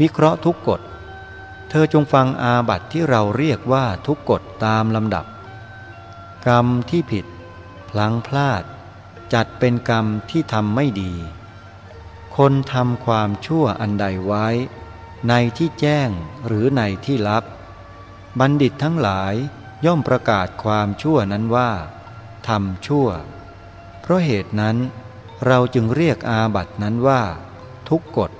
วิเคราะห์ทุกกฎ เธอจงฟังอาบัติที่เราเรียกว่าทุกกฎตามลำดับ กรรมที่ผิด พลังพลาด จัดเป็นกรรมที่ทำไม่ดี คนทำความชั่วอันใดไว้ ในที่แจ้งหรือในที่ลับ บัณฑิตทั้งหลายย่อมประกาศความชั่วนั้นว่าทำชั่ว เพราะเหตุนั้นเราจึงเรียกอาบัตินั้นว่า ทุกกฎ